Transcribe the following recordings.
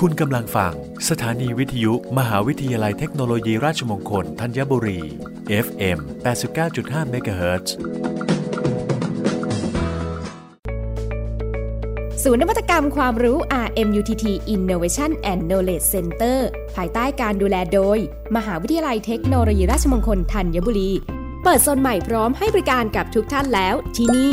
คุณกำลังฟัง สถานีวิทยุ มหาวิทยาลัยเทคโนโลยีราชมงคลธัญบุรี FM 89.5 MHz ศูนย์นวัตกรรมความรู้ RMUTT Innovation and Knowledge Center ภายใต้การดูแลโดย มหาวิทยาลัยเทคโนโลยีราชมงคลธัญบุรี เปิดโซนใหม่พร้อมให้บริการกับทุกท่านแล้วที่นี่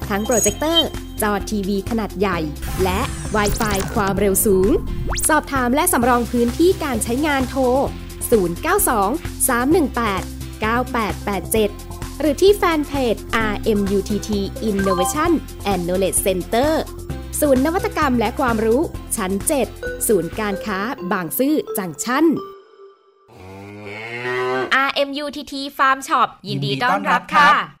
ทั้งโปรเจคเตอร์ จอทีวีขนาดใหญ่ และ w i ไฟความเร็วสูง สอบถามและสำรองพื้นที่การใช้งานโทร 092 318 9887 หรือที่แฟนเพจ RMUTT Innovation and Knowledge Center ศูนย์นวัตกรรมและความรู้ชั้น 7 ศูนย์การค้าบางซื่อจังชั้น RMUTT Farm Shop ยินดีต้อนรับค่ะ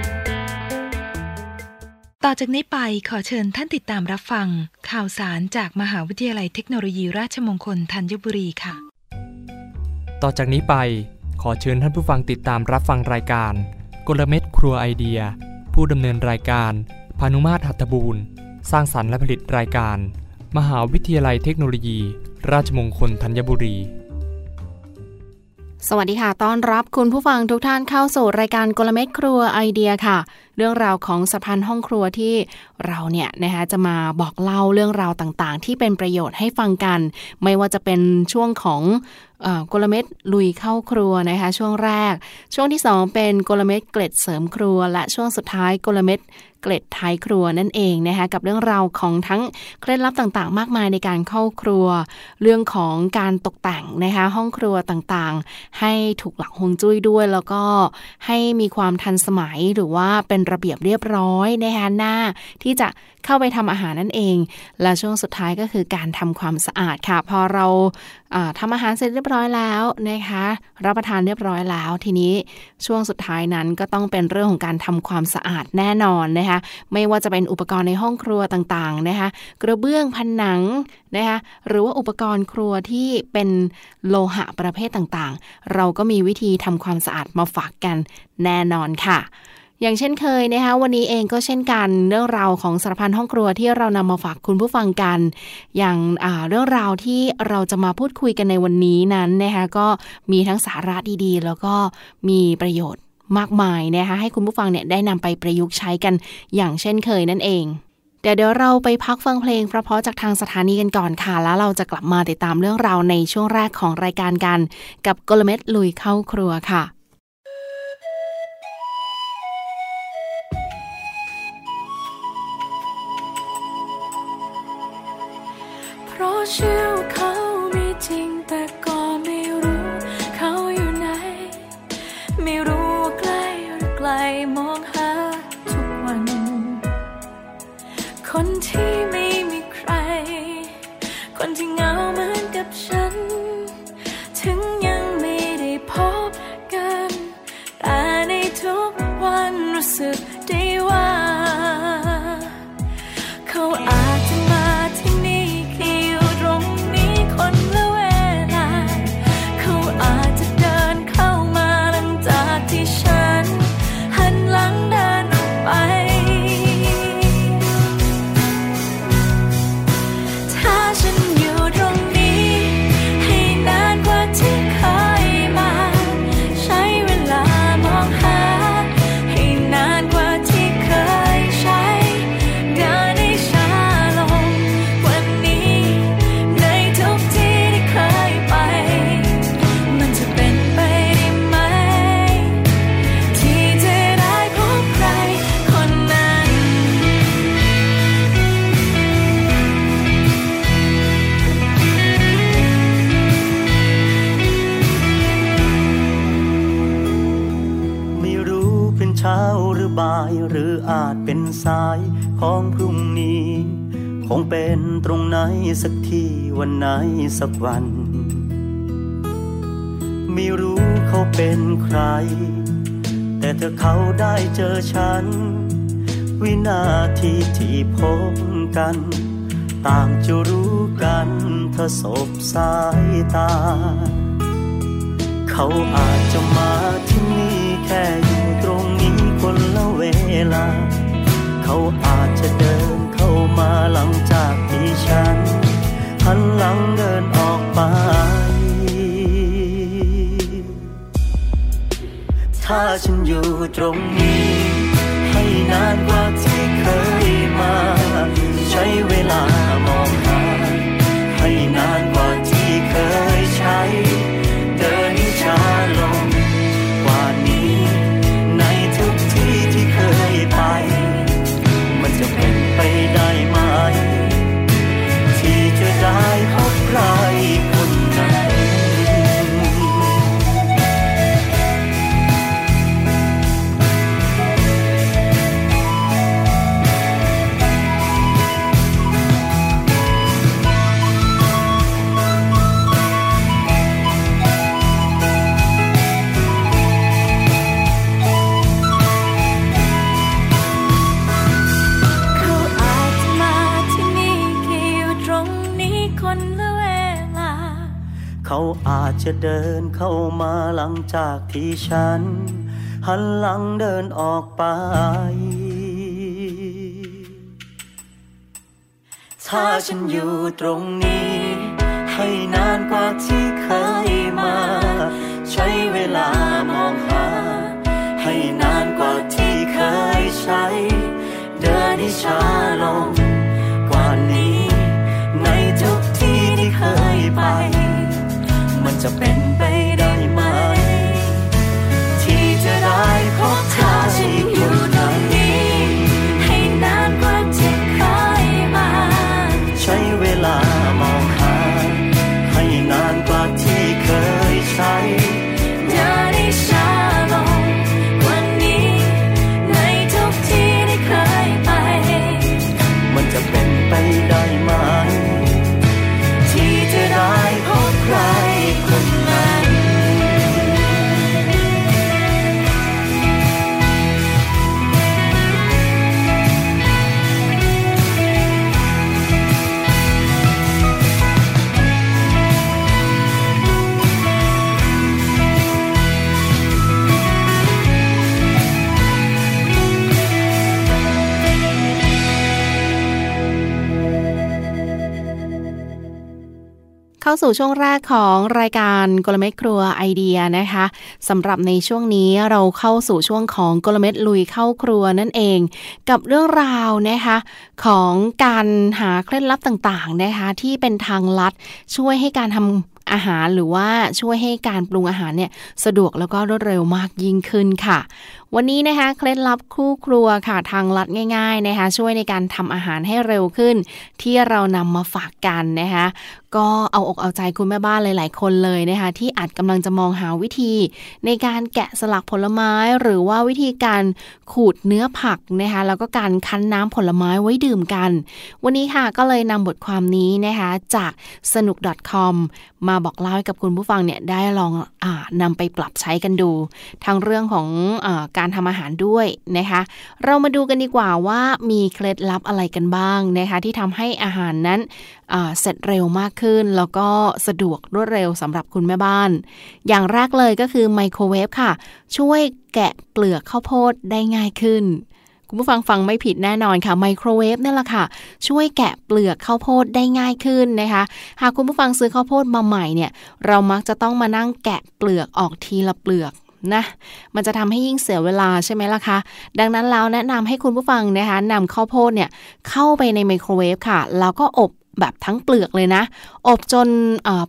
ต่อจากนี้ไปขอเชิญท่านติดตามรับฟัง ข่าวสารจากมหาวิทยาลัยเทคโนโลยีราชมงคลธัญบุรีค่ะ ต่อจากนี้ไปขอเชิญท่านผู้ฟังติดตามรับฟังรายการ กลเม็ดครัวไอเดีย ผู้ดำเนินรายการพานุมาตรหัตถบูรณ์ สร้างสรรค์และผลิตรายการ มหาวิทยาลัยเทคโนโลยี ราชมงคลธัญบุรีสวัสดีค่ะ ต้อนรับคุณผู้ฟังทุกท่านเข้าสู่รายการกลเม็ดครัวไอเดียค่ะเรื่องราวของสะพานห้องครัวที่เราเนี่ยนะคะจะมาบอกเล่าเรื่องราวต่างๆ ที่เป็นประโยชน์ให้ฟังกัน ไม่ว่าจะเป็นช่วงของกลเม็ดลุยเข้าครัวนะคะช่วงแรก ช่วงที่ 2 เป็นกลเม็ดเกล็ดเสริมครัว และช่วงสุดท้ายกลเม็ดเกล็ดท้ายครัวนั่นเองนะคะกับเรื่องราวของทั้งเคล็ดลับต่างๆ มากมายในการเข้าครัว เรื่องของการตกแต่งนะคะห้องครัวต่างๆ ให้ถูกหลักฮวงจุ้ยด้วย แล้วก็ให้มีความทันสมัยหรือว่าเป็นเป็นระเบียบเรียบร้อยนะคะหน้าที่จะเข้าไปทำอาหารนั่นเอง และช่วงสุดท้ายก็คือการทำความสะอาดค่ะ พอเราทำอาหารเสร็จเรียบร้อยแล้วนะคะ รับประทานเรียบร้อยแล้ว ทีนี้ช่วงสุดท้ายนั้นก็ต้องเป็นเรื่องของการทำความสะอาดแน่นอนนะคะ ไม่ว่าจะเป็นอุปกรณ์ในห้องครัวต่างๆนะคะ กระเบื้องผนังนะคะหรือว่าอุปกรณ์ครัวที่เป็นโลหะประเภทต่างๆ เราก็มีวิธีทำความสะอาดมาฝากกันแน่นอนค่ะ อย่างเช่นเคยนะคะวันนี้เองก็เช่นกันเรื่องราวของสารพันห้องครัวที่เรานำมาฝากคุณผู้ฟังกัน อย่างเรื่องราวที่เราจะมาพูดคุยกันในวันนี้นั้นนะคะก็มีทั้งสาระดีๆ แล้วก็มีประโยชน์มากมายนะคะให้คุณผู้ฟังเนี่ยได้นำไปประยุกต์ใช้กันอย่างเช่นเคยนั่นเองเดี๋ยวเดี๋ยวเราไปพักฟังเพลงเพราะๆจากทางสถานีกันก่อนค่ะ แล้วเราจะกลับมาติดตามเรื่องราวในช่วงแรกของรายการกัน กับกลเม็ดลุยเข้าครัวค่ะ ราะเชื่อว่า ไหนสักวัน ไม่รู้เขาเป็นใคร แต่ถ้าเขาได้เจอฉัน วินาทีที่พบกัน ต่างจะรู้กันเธอสบสายตา เขาอาจจะมาที่นี่แค่อยู่ตรงนี้คนละเวลา เขาอาจจะเดินเข้ามาหลังจากที่ฉัน หันหลังเดินออกไป ถ้าฉันอยู่ตรงนี้ ให้นานกว่าที่เคยมา ใช้เวลามองหาให้นานกว่าที่เคย จะเดินเข้ามาหลังจากที่ฉัน หันหลังเดินออกไป ถ้าฉันอยู่ตรงนี้ ให้นานกว่าที่เคยมา ใช้เวลามองหา ให้นานกว่าที่เคยใช้ เดินให้ช้าลง กว่านี้ ในทุกที่ที่เคยไป จะเป็น สู่ช่วงแรกของรายการกลเม็ดครัวไอเดียนะคะสำหรับในช่วงนี้เราเข้าสู่ช่วงของกลเม็ดลุยเข้าครัวนั่นเอง กับเรื่องราวนะคะของการหาเคล็ดลับต่างๆนะคะที่เป็นทางลัดช่วยให้การทำอาหารหรือว่าช่วยให้การปรุงอาหารเนี่ยสะดวกแล้วก็รวดเร็วมากยิ่งขึ้นค่ะ วันนี้นะคะเคล็ดลับคู่ครัวค่ะทางลัดง่าย ๆนะคะ ช่วยในการทำอาหารให้เร็วขึ้น ที่เรานำมาฝากกันนะคะ ก็เอาอกเอาใจคุณแม่บ้านหลาย ๆ คนเลยนะคะที่อาจกำลังจะมองหาวิธีในการแกะสลักผลไม้หรือว่าวิธีการขูดเนื้อผักนะคะแล้วก็การคั้นน้ำผลไม้ไว้ดื่มกัน วันนี้ค่ะก็เลยนำบทความนี้นะคะจากสนุก .com มาบอกเล่าให้กับคุณผู้ฟังเนี่ยได้ลองอนำไปปรับใช้กันดู ทั้งเรื่องของอการทำอาหารด้วยนะคะเรามาดูกันดีกว่าว่ามีเคล็ดลับอะไรกันบ้างนะคะที่ทำให้อาหารนั้น เสร็จเร็วมากขึ้น แล้วก็สะดวกรวดเร็วสำหรับคุณแม่บ้าน อย่างแรกเลยก็คือไมโครเวฟค่ะ ช่วยแกะเปลือกข้าวโพดได้ง่ายขึ้นคุณผู้ฟังฟังไม่ผิดแน่นอนค่ะไมโครเวฟนี่แหละค่ะ ช่วยแกะเปลือกข้าวโพดได้ง่ายขึ้นนะคะ หากคุณผู้ฟังซื้อข้าวโพดมาใหม่เนี่ยเรามักจะต้องมานั่งแกะเปลือกออกทีละเปลือกนะมันจะทำให้ยิ่งเสียเวลาใช่ไหมล่ะคะดังนั้นแล้วแนะนำให้คุณผู้ฟังนะคะนำข้าวโพดเนี่ยเข้าไปในไมโครเวฟค่ะ แล้วก็อบ แบบทั้งเปลือกเลยนะ อบจน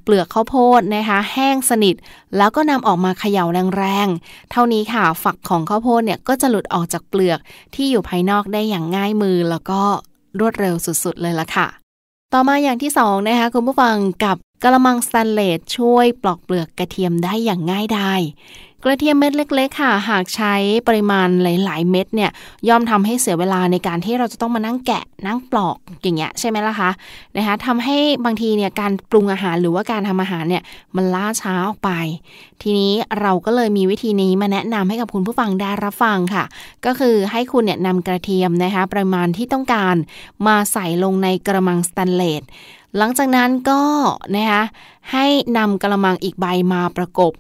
เปลือกข้าวโพดนะคะแห้งสนิท แล้วก็นำออกมาเขย่าแรงๆ เท่านี้ค่ะ ฝักของข้าวโพดเนี่ยก็จะหลุดออกจากเปลือกที่อยู่ภายนอกได้อย่างง่ายมือ แล้วก็รวดเร็วสุดๆเลยละค่ะ ต่อมาอย่างที่2นะคะคุณผู้ฟังกับกระมังสแตนเลสช่วยปลอกเปลือกกระเทียมได้อย่างง่ายดาย กระเทียมเม็ดเล็ก ๆ ค่ะ หากใช้ปริมาณหลาย ๆ เม็ดเนี่ยย่อมทำให้เสียเวลาในการที่เราจะต้องมานั่งแกะนั่งปลอกอย่างเงี้ยใช่ไหมล่ะคะนะคะทำให้บางทีเนี่ยการปรุงอาหารหรือว่าการทำอาหารเนี่ยมันล่าช้าออกไป ทีนี้เราก็เลยมีวิธีนี้มาแนะนำให้กับคุณผู้ฟังได้รับฟังค่ะ ก็คือให้คุณเนี่ยนำกระเทียมนะคะปริมาณที่ต้องการมาใส่ลงในกระมังสแตนเลสหลังจากนั้นก็นะคะให้นำกระมังอีกใบมาประกบ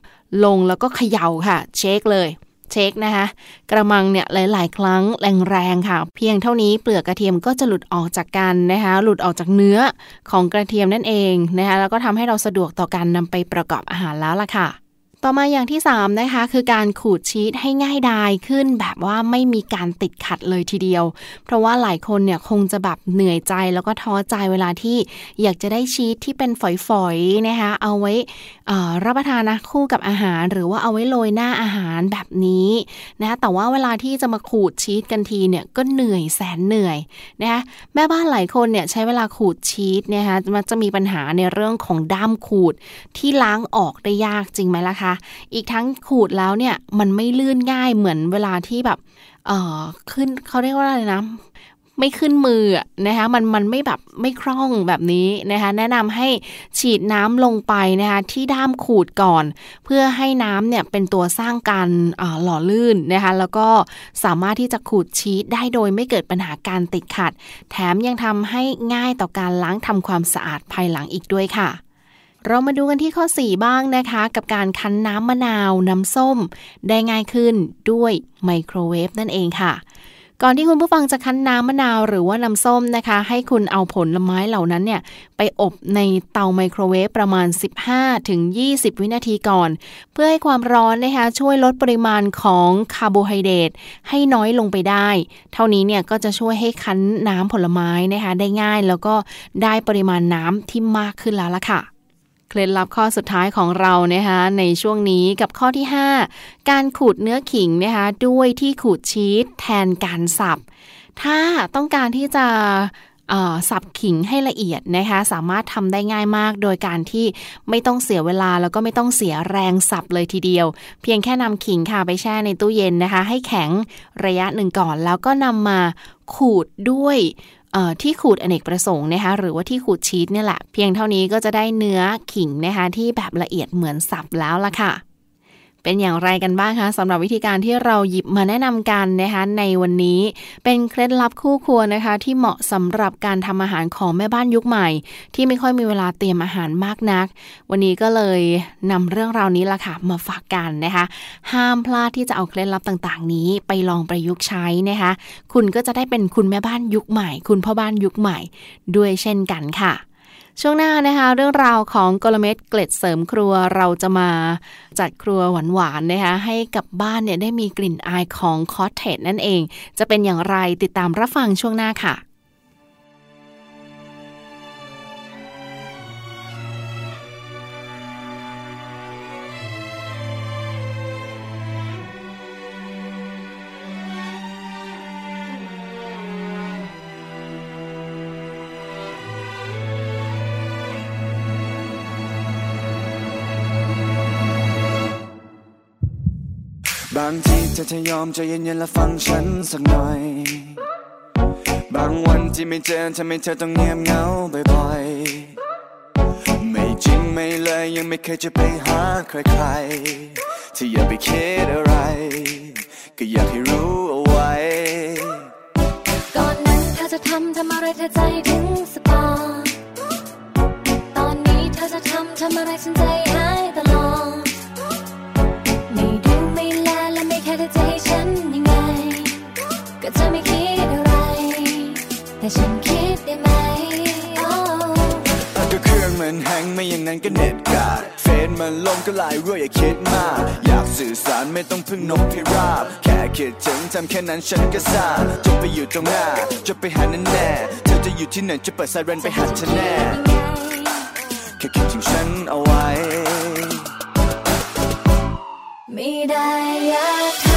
ลงแล้วก็เขย่าค่ะ เช็คเลยเช็คนะคะกระมังเนี่ยหลาย ๆ ครั้งแรงๆค่ะ เพียงเท่านี้เปลือกกระเทียมก็จะหลุดออกจากกันนะคะหลุดออกจากเนื้อของกระเทียมนั่นเองนะคะแล้วก็ทำให้เราสะดวกต่อการนำไปประกอบอาหารแล้วล่ะค่ะ ต่อมาอย่างที่ 3 นะคะ คือการขูดชีสให้ง่ายดายขึ้นแบบว่าไม่มีการติดขัดเลยทีเดียว เพราะว่าหลายคนเนี่ยคงจะแบบเหนื่อยใจแล้วก็ท้อใจเวลาที่อยากจะได้ชีสที่เป็นฝอยๆนะคะเอาไว้รับประทานนะคู่กับอาหาร หรือว่าเอาไว้โรยหน้าอาหารแบบนี้นะคะแต่ว่าเวลาที่จะมาขูดชีสกันทีเนี่ยก็เหนื่อยแสนเหนื่อยนะคะแม่บ้านหลายคนเนี่ยใช้เวลาขูดชีสนะคะมันจะมีปัญหาในเรื่องของด้ามขูดที่ล้างออกได้ยากจริงไหมล่ะคะอีกทั้งขูดแล้วเนี่ยมันไม่ลื่นง่ายเหมือนเวลาที่แบบเออขึ้นเขาเรียกว่าอะไรนะไม่ขึ้นมือนะคะมันมันไม่แบบไม่คล่องแบบนี้นะคะแนะนำให้ฉีดน้ำลงไปนะคะที่ด้ามขูดก่อน เพื่อให้น้ำเนี่ยเป็นตัวสร้างการหล่อลื่นนะคะแล้วก็สามารถที่จะขูดชีสได้โดยไม่เกิดปัญหาการติดขัด แถมยังทำให้ง่ายต่อการล้างทำความสะอาดภายหลังอีกด้วยค่ะ เรามาดูกันที่ข้อ 4 บ้างนะคะ กับการคั้นน้ำมะนาวน้ำส้ม ได้ง่ายขึ้นด้วยไมโครเวฟนั่นเองค่ะก่อนที่คุณผู้ฟังจะคั้นน้ำมะนาวหรือว่าน้ำส้มนะคะ ให้คุณเอาผลไม้เหล่านั้นเนี่ย ไปอบในเตาไมโครเวฟประมาณ 15-20 วินาทีก่อน เพื่อให้ความร้อนนะคะ ช่วยลดปริมาณของคาร์โบไฮเดรตให้น้อยลงไปได้ เท่านี้เนี่ยก็จะช่วยให้คั้นน้ำผลไม้นะคะ ได้ง่ายแล้วก็ได้ปริมาณน้ำที่มากขึ้นแล้วล่ะค่ะ เคล็ดลับข้อสุดท้ายของเรานะคะในช่วงนี้กับข้อที่ 5 การขูดเนื้อขิงนะคะด้วยที่ขูดชีสแทนการสับ ถ้าต้องการที่จะสับขิงให้ละเอียดนะคะสามารถทำได้ง่ายมาก โดยการที่ไม่ต้องเสียเวลาแล้วก็ไม่ต้องเสียแรงสับเลยทีเดียว เพียงแค่นำขิงค่ะไปแช่ในตู้เย็นนะคะ ให้แข็งระยะหนึ่งก่อน แล้วก็นำมาขูดด้วย ที่ขูดอเนกประสงค์นะคะหรือว่าที่ขูดชีสเนี่ยแหละ เพียงเท่านี้ก็จะได้เนื้อขิงนะคะที่แบบละเอียดเหมือนสับแล้วล่ะค่ะ เป็นอย่างไรกันบ้างคะสำหรับวิธีการที่เราหยิบมาแนะนำกันนะคะในวันนี้เป็นเคล็ดลับคู่ครัวนะคะ ที่เหมาะสำหรับการทำอาหารของแม่บ้านยุคใหม่ ที่ไม่ค่อยมีเวลาเตรียมอาหารมากนัก วันนี้ก็เลยนำเรื่องราวนี้ละค่ะมาฝากกันนะคะ ห้ามพลาดที่จะเอาเคล็ดลับต่างๆ นี้ไปลองประยุกต์ใช้นะคะ คุณก็จะได้เป็นคุณแม่บ้านยุคใหม่ คุณพ่อบ้านยุคใหม่ ด้วยเช่นกันค่ะ ช่วงหน้านะคะ เรื่องราวของกลเม็ดเกล็ดเสริมครัวเราจะมาจัดครัวหวานๆนะคะให้กับบ้านเนี่ยได้มีกลิ่นอายของคอสเทจนั่นเอง จะเป็นอย่างไรติดตามรับฟังช่วงหน้าค่ะ เธอจะยอมใจเย็นๆและฟังฉันสักหน่อย บางวันที่ไม่เจอทำให้เธอต้องเงียบเหงาบ่อยๆ ไม่จริงไม่เลยยังไม่เคยจะไปหาใครๆที่อย่าไปคิดอะไร ก็อยากให้รู้เอาไว้ ก่อนนั้นเธอจะทำทำอะไรเธอใจถึงสปอตอนนี้เธอจะทำทำอะไรฉันใจ ทำแค่นั้นฉันก็ทราบจะไปอยู่ตรงหน้า จะไปหาแน่แน่เธอจะอยู่ที่ไหนจะเปิดไซเรนไปหาเธอแน่แค่คิดถึงฉันเอาไว้ ไม่ได้อยาก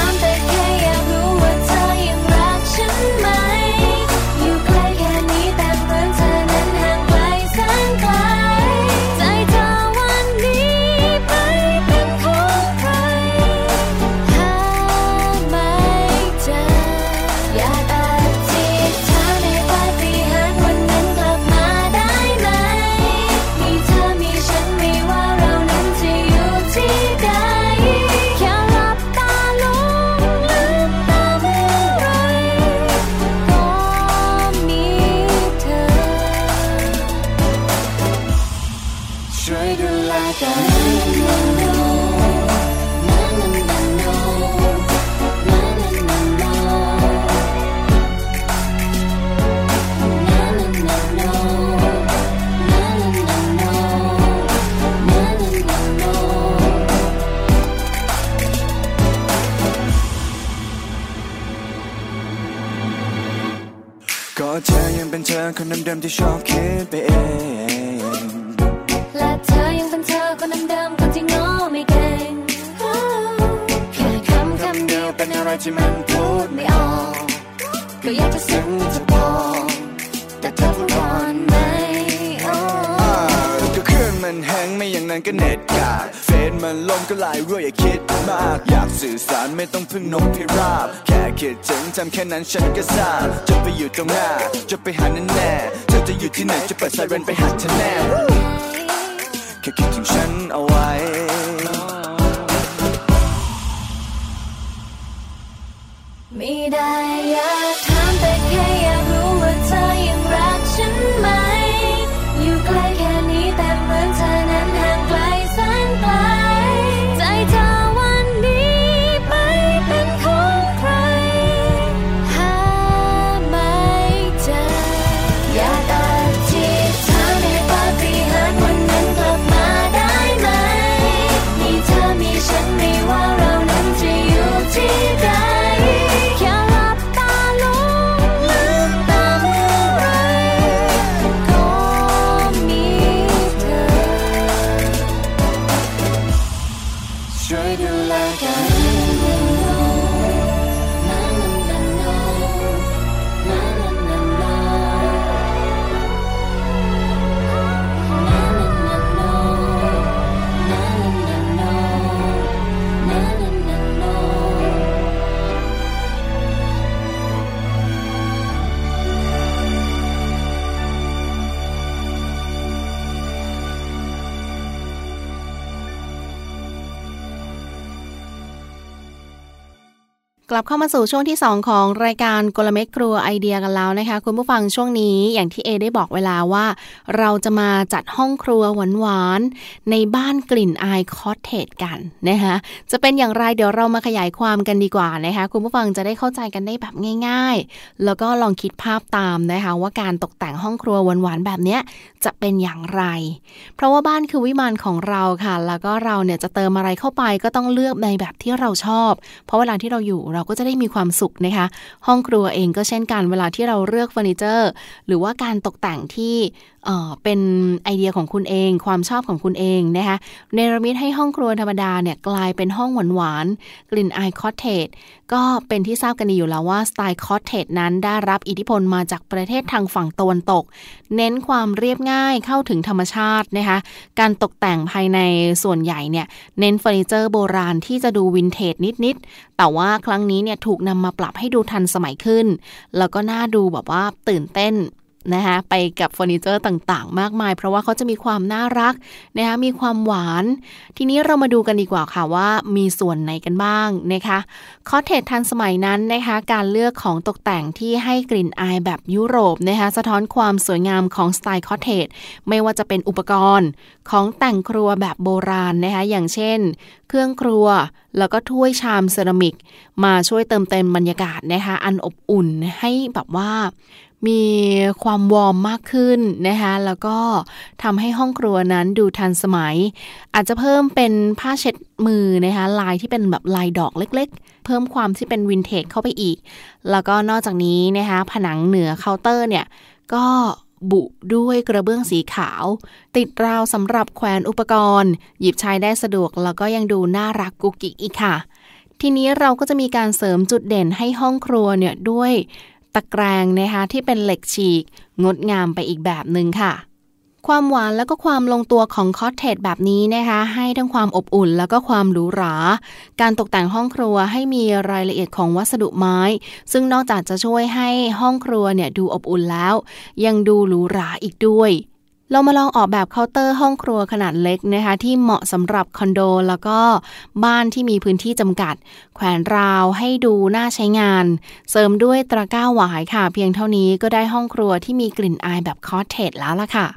ที่ชอบคิดไปเอง และเธอยังเป็นเธอคนเดิมๆคนที่โง่ไม่เก่งแค่คำคำเดียวเป็นอะไรที่มันพูดไม่ออก ก็อยากจะซึ้งจะบอกแต่เธอพูดก่อนไหมโอ้อ่าก็เครื่องมันแฮงไม่อย่างนั้นก็เน็ตกาด เฟซมันลมก็ลายรั่วอย่าคิดมาก อยากสื่อสารไม่ต้องพึ่งนกพิราบ แค่คิดถึงทำแค่นั้นฉันก็ทราบจะไปอยู่ตรงหน้า จะไปหาแน่แน่เธอจะอยู่ที่ไหนจะเปิดไซเรนไปหาเธอแน่แค่คิดถึงฉันเอาไว้ไม่ได้อยาก มาสู่ช่วงที่ 2 ของรายการกลเม็ดครัวไอเดียกันแล้วนะคะ คุณผู้ฟังช่วงนี้อย่างที่เอได้บอกเอาไว้ว่า เราจะมาจัดห้องครัวหวานๆในบ้านกลิ่นอาย cottage กันนะคะจะเป็นอย่างไรเดี๋ยวเรามาขยายความกันดีกว่านะคะ คุณผู้ฟังจะได้เข้าใจกันได้แบบง่าย ๆ แล้วก็ลองคิดภาพตามนะคะ ว่าการตกแต่งห้องครัวหวานๆแบบนี้จะเป็นอย่างไร เพราะว่าบ้านคือวิมานของเราค่ะ แล้วก็เราเนี่ยจะเติมอะไรเข้าไปก็ต้องเลือกในแบบที่เราชอบ เพราะเวลาที่เราอยู่เราก็จะได้มีความสุขนะคะ ห้องครัวเองก็เช่นกันเวลาที่เราเลือกเฟอร์นิเจอร์ หรือว่าการตกแต่งที่ เป็นไอเดียของคุณเอง ความชอบของคุณเองนะคะเนรมิตให้ห้องครัวธรรมดาเนี่ยกลายเป็นห้องหวานหวานกลิ่นอาย cottage ก็เป็นที่ทราบกันดีอยู่แล้วว่าสไตล์ cottage นั้นได้รับอิทธิพลมาจากประเทศทางฝั่งตะวันตก เน้นความเรียบง่ายเข้าถึงธรรมชาตินะคะการตกแต่งภายในส่วนใหญ่เนี่ยเน้นเฟอร์นิเจอร์โบราณที่จะดูวินเทจนิดๆ แต่ว่าครั้งนี้เนี่ยถูกนำมาปรับให้ดูทันสมัยขึ้น แล้วก็น่าดูแบบว่าตื่นเต้น นะคะไปกับเฟอร์นิเจอร์ต่างๆ มากมาย เพราะว่าเขาจะมีความน่ารักนะคะมีความหวาน ทีนี้เรามาดูกันดีกว่าค่ะว่ามีส่วนไหนกันบ้างนะคะ cottage ทันสมัยนั้นนะคะการเลือกของตกแต่งที่ให้กลิ่นอายแบบยุโรปนะคะสะท้อนความสวยงามของสไตล์ cottageไม่ว่าจะเป็นอุปกรณ์ของแต่งครัวแบบโบราณนะคะอย่างเช่น เครื่องครัวแล้วก็ถ้วยชามเซรามิก มาช่วยเติมเต็มบรรยากาศนะคะอันอบอุ่นให้แบบว่า มีความ warm มากขึ้นนะคะแล้วก็ทำให้ห้องครัวนั้นดูทันสมัย อาจจะเพิ่มเป็นผ้าเช็ดมือนะคะลายที่เป็นแบบลายดอกเล็กๆ เพิ่มความที่เป็นวินเทจเข้าไปอีก แล้วก็นอกจากนี้นะคะผนังเหนือเคาน์เตอร์เนี่ยก็บุด้วยกระเบื้องสีขาว ติดราวสำหรับแขวนอุปกรณ์ หยิบใช้ได้สะดวกแล้วก็ยังดูน่ารักกุกกิกอีกค่ะ ทีนี้เราก็จะมีการเสริมจุดเด่นให้ห้องครัวเนี่ยด้วย ตะแกรงนะคะที่เป็นเหล็กฉีก งดงามไปอีกแบบหนึ่งค่ะ ความหวานแล้วก็ความลงตัวของคอสเทจแบบนี้นะคะให้ทั้งความอบอุ่นแล้วก็ความหรูหรา การตกแต่งห้องครัวให้มีรายละเอียดของวัสดุไม้ ซึ่งนอกจากจะช่วยให้ห้องครัวเนี่ยดูอบอุ่นแล้ว ยังดูหรูหราอีกด้วย เรามาลองออกแบบเคาน์เตอร์ห้องครัวขนาดเล็กนะคะ ที่เหมาะสำหรับคอนโด แล้วก็บ้านที่มีพื้นที่จำกัด แขวนราวให้ดูน่าใช้งาน เสริมด้วยตะกร้าหวายค่ะ เพียงเท่านี้ก็ได้ห้องครัวที่มีกลิ่นอายแบบ cottage แล้วล่ะค่ะ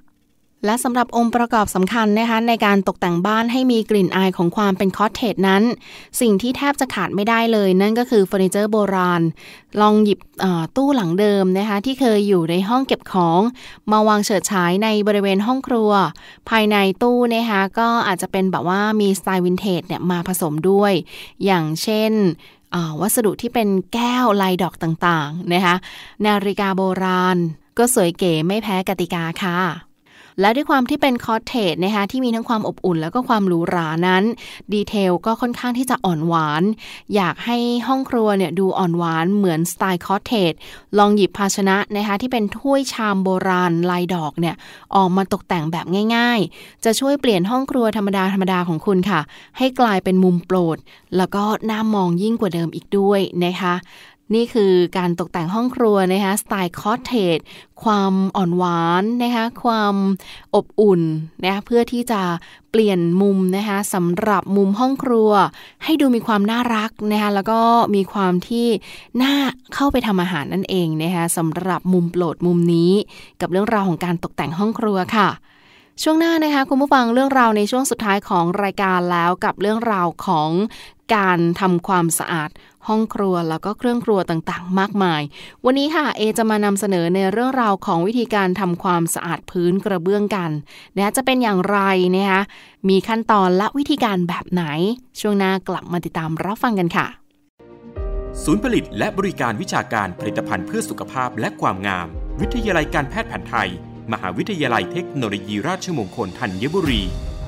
และสำหรับองค์ประกอบสำคัญนะคะในการตกแต่งบ้านให้มีกลิ่นอายของความเป็น cottage นั้น สิ่งที่แทบจะขาดไม่ได้เลย นั่นก็คือเฟอร์นิเจอร์โบราณ ลองหยิบตู้หลังเดิมนะคะที่เคยอยู่ในห้องเก็บของ มาวางเฉิดฉายในบริเวณห้องครัว ภายในตู้นะคะก็อาจจะเป็นแบบว่ามีสไตล์วินเทจเนี่ยมาผสมด้วย อย่างเช่นวัสดุที่เป็นแก้วลายดอกต่างๆนะคะนาฬิกาโบราณ ก็สวยเก๋ไม่แพ้กติกาค่ะ และด้วยความที่เป็น cottage นะคะที่มีทั้งความอบอุ่น แล้วก็ความหรูหรานั้น detail ก็ค่อนข้างที่จะอ่อนหวาน อยากให้ห้องครัวเนี่ยดูอ่อนหวานเหมือนสไตล์ cottage ลองหยิบภาชนะนะคะที่เป็นถ้วยชามโบราณลายดอกเนี่ยออกมาตกแต่งแบบง่าย ๆ จะช่วยเปลี่ยนห้องครัวธรรมดาธรรมดาของคุณค่ะ ให้กลายเป็นมุมโปรด แล้วก็น่ามองยิ่งกว่าเดิมอีกด้วยนะคะ นี่คือการตกแต่งห้องครัวนะคะสไตล์ cottage ความอ่อนหวานนะคะความอบอุ่นนะเพื่อที่จะเปลี่ยนมุมนะคะสำหรับมุมห้องครัว ให้ดูมีความน่ารักนะคะแล้วก็มีความที่น่าเข้าไปทำอาหารนั่นเองนะคะสำหรับมุมโปรดมุมนี้ กับเรื่องราวของการตกแต่งห้องครัวค่ะช่วงหน้านะคะคุณผู้ฟังเรื่องราวในช่วงสุดท้ายของรายการแล้วกับเรื่องราวของ การทำความสะอาดห้องครัวแล้วก็เครื่องครัวต่างๆ มากมาย วันนี้ค่ะเอจะมานำเสนอในเรื่องราวของวิธีการทำความสะอาดพื้นกระเบื้องกันนะจะเป็นอย่างไรนะคะมีขั้นตอนและวิธีการแบบไหน ช่วงหน้ากลับมาติดตามรับฟังกันค่ะ ศูนย์ผลิตและบริการวิชาการผลิตภัณฑ์เพื่อสุขภาพและความงาม วิทยาลัยการแพทย์แผนไทย มหาวิทยาลัยเทคโนโลยีราชมงคลธัญบุรี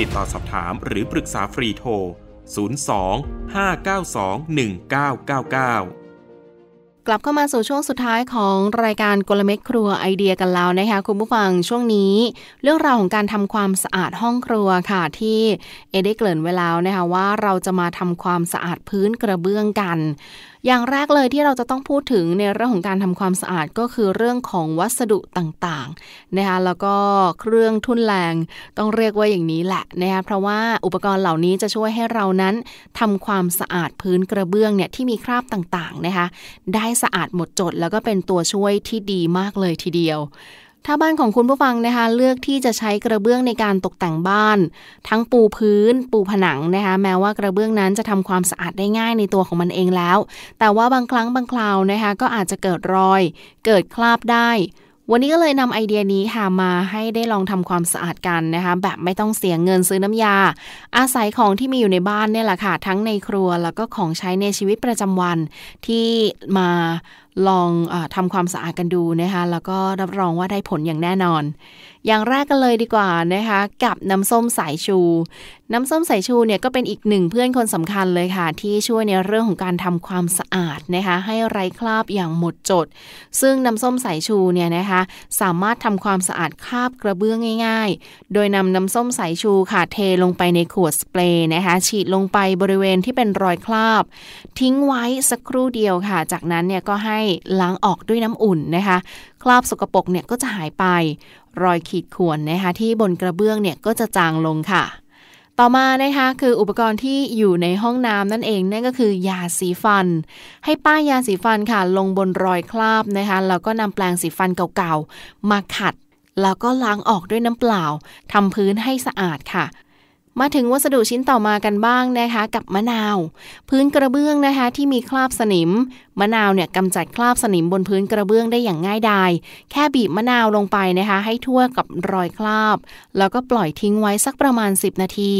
ติดต่อสอบถามหรือปรึกษาฟรีโทร 02 592 1999กลับเข้ามาสู่ช่วงสุดท้ายของรายการกลเม็ดครัวไอเดียกันแล้วนะคะคุณผู้ฟังช่วงนี้ เรื่องราวของการทำความสะอาดห้องครัวค่ะที่เอได้เกริ่นไว้แล้วนะคะว่าเราจะมาทำความสะอาดพื้นกระเบื้องกันอย่างแรกเลยที่เราจะต้องพูดถึงในเรื่องของการทำความสะอาดก็คือเรื่องของวัสดุต่างๆนะคะแล้วก็เครื่องทุ่นแรงต้องเรียกว่าอย่างนี้แหละนะคะเพราะว่าอุปกรณ์เหล่านี้จะช่วยให้เรานั้นทำความสะอาดพื้นกระเบื้องเนี่ยที่มีคราบต่างๆนะคะได้สะอาดหมดจดแล้วก็เป็นตัวช่วยที่ดีมากเลยทีเดียว ถ้าบ้านของคุณผู้ฟังนะคะ เลือกที่จะใช้กระเบื้องในการตกแต่งบ้าน ทั้งปูพื้น ปูผนังนะคะ แม้ว่ากระเบื้องนั้นจะทำความสะอาดได้ง่ายในตัวของมันเองแล้ว แต่ว่าบางครั้งบางคราวนะคะ ก็อาจจะเกิดรอย เกิดคราบได้ วันนี้ก็เลยนำไอเดียนี้ค่ะมาให้ได้ลองทำความสะอาดกันนะคะแบบไม่ต้องเสียเงินซื้อน้ำยา อาศัยของที่มีอยู่ในบ้านเนี่ยแหละค่ะ ทั้งในครัวแล้วก็ของใช้ในชีวิตประจำวันที่มาลองอทำความสะอาดกันดูนะคะแล้วก็รับรองว่าได้ผลอย่างแน่นอน อย่างแรกกันเลยดีกว่านะคะ กับน้ำส้มสายชู น้ำส้มสายชูเนี่ยก็เป็นอีกหนึ่งเพื่อนคนสำคัญเลยค่ะ ที่ช่วยในเรื่องของการทำความสะอาดนะคะ ให้ไร้คราบอย่างหมดจด ซึ่งน้ำส้มสายชูเนี่ยนะคะ สามารถทำความสะอาดคราบกระเบื้องง่าย ๆ โดยนำน้ำส้มสายชูค่ะเทลงไปในขวดสเปรย์นะคะ ฉีดลงไปบริเวณที่เป็นรอยคราบ ทิ้งไว้สักครู่เดียวค่ะ จากนั้นเนี่ยก็ให้ล้างออกด้วยน้ำอุ่นนะคะ คราบสกปรกเนี่ยก็จะหายไป รอยขีดข่วนนะคะที่บนกระเบื้องเนี่ยก็จะจางลงค่ะ ต่อมานะคะคืออุปกรณ์ที่อยู่ในห้องน้ำนั่นเองนั่นก็คือยาสีฟัน ให้ป้ายยาสีฟันค่ะ ลงบนรอยคราบนะคะแล้วก็นำแปรงสีฟันเก่าๆ มาขัด แล้วก็ล้างออกด้วยน้ำเปล่าทำพื้นให้สะอาดค่ะ มาถึงวัสดุชิ้นต่อมากันบ้างนะคะ กับมะนาว พื้นกระเบื้องนะคะ ที่มีคราบสนิม มะนาวเนี่ยกำจัดคราบสนิมบนพื้นกระเบื้องได้อย่างง่ายดายแค่บีบมะนาวลงไปนะคะ ให้ทั่วกับรอยคราบ แล้วก็ปล่อยทิ้งไว้สักประมาณ 10 นาที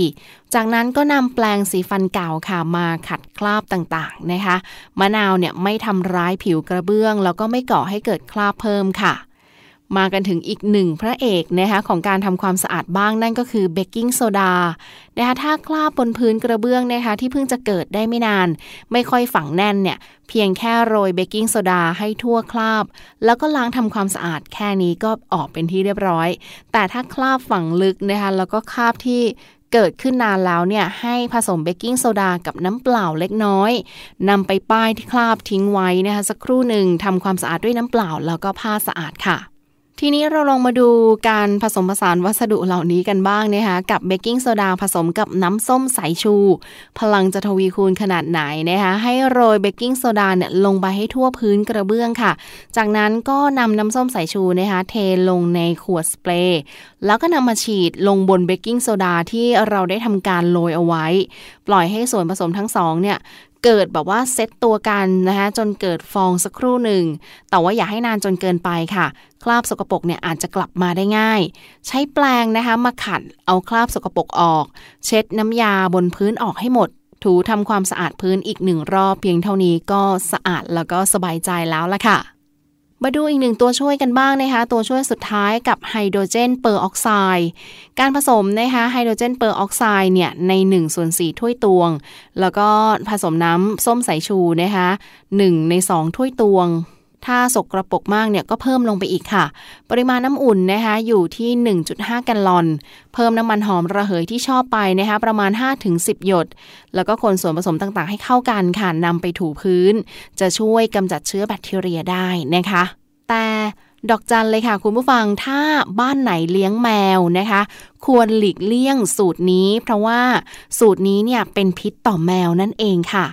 จากนั้นก็นำแปลงสีฟันเก่าค่ะมาขัดคราบต่างๆนะคะ มะนาวเนี่ยไม่ทำร้ายผิวกระเบื้อง แล้วก็ไม่ก่อให้เกิดคราบเพิ่มค่ะ มากันถึงอีกหนึ่งพระเอกนะคะของการทำความสะอาดบ้างนั่นก็คือเบกกิ้งโซดานะคะถ้าคราบบนพื้นกระเบื้องนะคะที่เพิ่งจะเกิดได้ไม่นาน ไม่ค่อยฝังแน่นเนี่ยเพียงแค่โรยเบกกิ้งโซดาให้ทั่วคราบ แล้วก็ล้างทำความสะอาดแค่นี้ก็ออกเป็นที่เรียบร้อย แต่ถ้าคราบฝังลึกนะคะแล้วก็คราบที่เกิดขึ้นนานแล้วเนี่ยให้ผสมเบกกิ้งโซดากับน้ำเปล่าเล็กน้อยนำไปป้ายที่คราบทิ้งไว้นะคะสักครู่หนึ่งทำความสะอาดด้วยน้ำเปล่าแล้วก็ผ้าสะอาดค่ะ ทีนี้เราลองมาดูการผสมผสานวัสดุเหล่านี้กันบ้างนะคะกับเบกกิ้งโซดาผสมกับน้ำส้มสายชู พลังจะทวีคูณขนาดไหนนะคะให้โรยเบกกิ้งโซดาเนี่ยลงไปให้ทั่วพื้นกระเบื้องค่ะ จากนั้นก็นำน้ำส้มสายชูนะคะเทลงในขวดสเปรย์แล้วก็นำมาฉีดลงบนเบกกิ้งโซดาที่เราได้ทำการโรยเอาไว้ ปล่อยให้ส่วนผสมทั้งสองเนี่ย เกิดแบบว่าเซตตัวกันนะคะจนเกิดฟองสักครู่หนึ่ง แต่ว่าอย่าให้นานจนเกินไปค่ะ คราบสกปรกเนี่ยอาจจะกลับมาได้ง่าย ใช้แปรงนะคะมาขัดเอาคราบสกปรกออก เช็ดน้ำยาบนพื้นออกให้หมด ถูทำความสะอาดพื้นอีกหนึ่งรอบเพียงเท่านี้ก็สะอาดแล้วก็สบายใจแล้วละค่ะ มาดูอีกหนึ่งตัวช่วยกันบ้างนะคะตัวช่วยสุดท้ายกับไฮโดรเจนเปอร์ออกไซด์การผสมนะคะไฮโดรเจนเปอร์ออกไซด์เนี่ยใน1ส่วน4ถ้วยตวง แล้วก็ผสมน้ำส้มสายชูนะคะ1ใน 2 ถ้วยตวง ถ้าสกปรกมากเนี่ยก็เพิ่มลงไปอีกค่ะ ปริมาณน้ำอุ่นนะคะอยู่ที่ 1.5 แกลลอน เพิ่มน้ำมันหอมระเหยที่ชอบไปนะคะประมาณ 5-10 หยด แล้วก็คนส่วนผสมต่างๆ ให้เข้ากันค่ะนำไปถูพื้น จะช่วยกำจัดเชื้อแบคทีเรียได้นะคะ แต่ดอกจันเลยค่ะ คุณผู้ฟังถ้าบ้านไหนเลี้ยงแมวนะคะ ควรหลีกเลี่ยงสูตรนี้ เพราะว่าสูตรนี้เนี่ยเป็นพิษต่อแมวนั่นเองค่ะ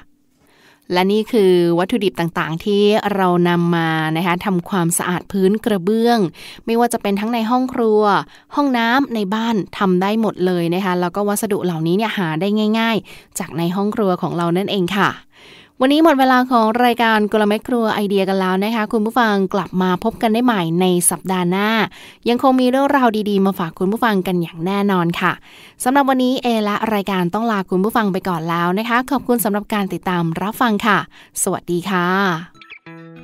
และนี่คือวัตถุดิบต่างๆ ที่เรานำมานะคะทำความสะอาดพื้นกระเบื้อง ไม่ว่าจะเป็นทั้งในห้องครัว ห้องน้ำในบ้านทำได้หมดเลยนะคะแล้วก็วัสดุเหล่านี้เนี่ยหาได้ง่าย ๆ จากในห้องครัวของเรานั่นเองค่ะ วันนี้หมดเวลาของรายการกลเม็ดครัวไอเดียกันแล้วนะคะ คุณผู้ฟังกลับมาพบกันได้ใหม่ในสัปดาห์หน้า ยังคงมีเรื่องราวดีๆ มาฝากคุณผู้ฟังกันอย่างแน่นอนค่ะสำหรับวันนี้เอและรายการต้องลาคุณผู้ฟังไปก่อนแล้วนะคะ ขอบคุณสำหรับการติดตามรับฟังค่ะ สวัสดีค่ะ